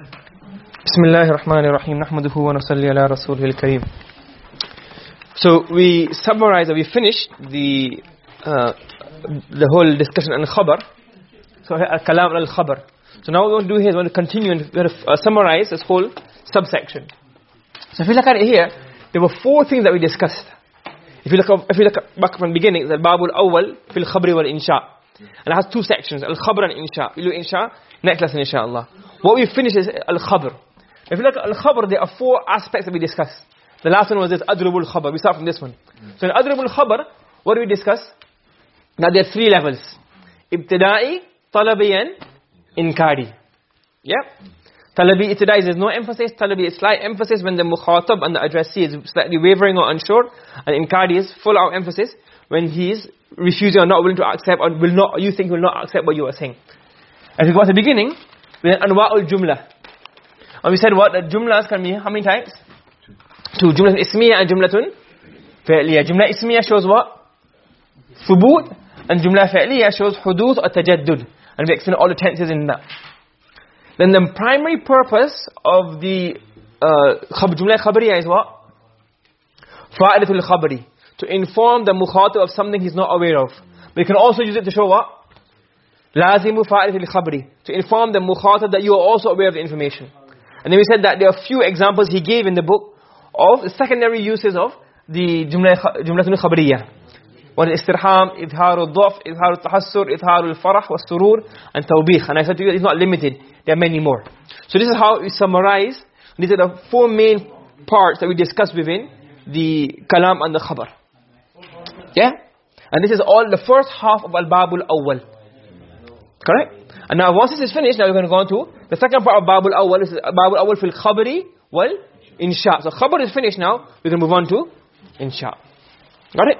بسم الله الرحمن الرحيم نحمده ونصلي على رسوله الكريم So we summarize we finished the uh, the whole discussion on khabar so kalam al khabar so now what we want to do here is we want to continue and uh, summarize this whole subsection so if you look at it here there were four things that we discussed if you look up, if you look back from the beginning the babul awwal fil khabri wal insha and it has two sections al khabar and insha we do insha next lesson inshallah what we finish is al khabar if you look at al-khabar, there are four aspects that we discussed. The last one was this adrubul khabar. We start from this one. So in adrubul khabar, what do we discuss? Now there are three levels. Ibtida'i, talabi and inkari. Yeah? Talabi, ibtida'i, there's no emphasis. Talabi is slight emphasis when the mukhatab and the addressee is slightly wavering or unsure. And inkari is full out emphasis when he is refusing or not willing to accept or will not, you think will not accept what you are saying. As we go at the beginning, we have anwa'ul jumla. And we said what? That jumlas can be how many types? Two. Jumlatun ismiya and jumlatun fi'liya. Jumla ismiya shows what? Thubut. And jumla fi'liya shows huduth or tajaddud. And we explain all the tenses in that. Then the primary purpose of the uh, jumla khabariya is what? Fa'idatul khabari. To inform the mukhatab of something he's not aware of. But you can also use it to show what? Lazimu fa'idatul khabari. To inform the mukhatab that you are also aware of the information. And then we said that there are a few examples he gave in the book of the secondary uses of the jumlatun khabariyah. Is istirham, idharu dhaf, idharu tahassur, idharu al-farah, was-surur, and tawbih. And I said to you, it's not limited. There are many more. So this is how we summarize. These are the four main parts that we discussed within the kalam and the khabar. Yeah? And this is all the first half of al-babul awwal. Correct? And now once this is finished, now we're going to go on to the second part of Babul Awwal is Babul Awwal fil Khabari wal Insha. So Khabar is finished now, we're going to move on to Insha. Got it?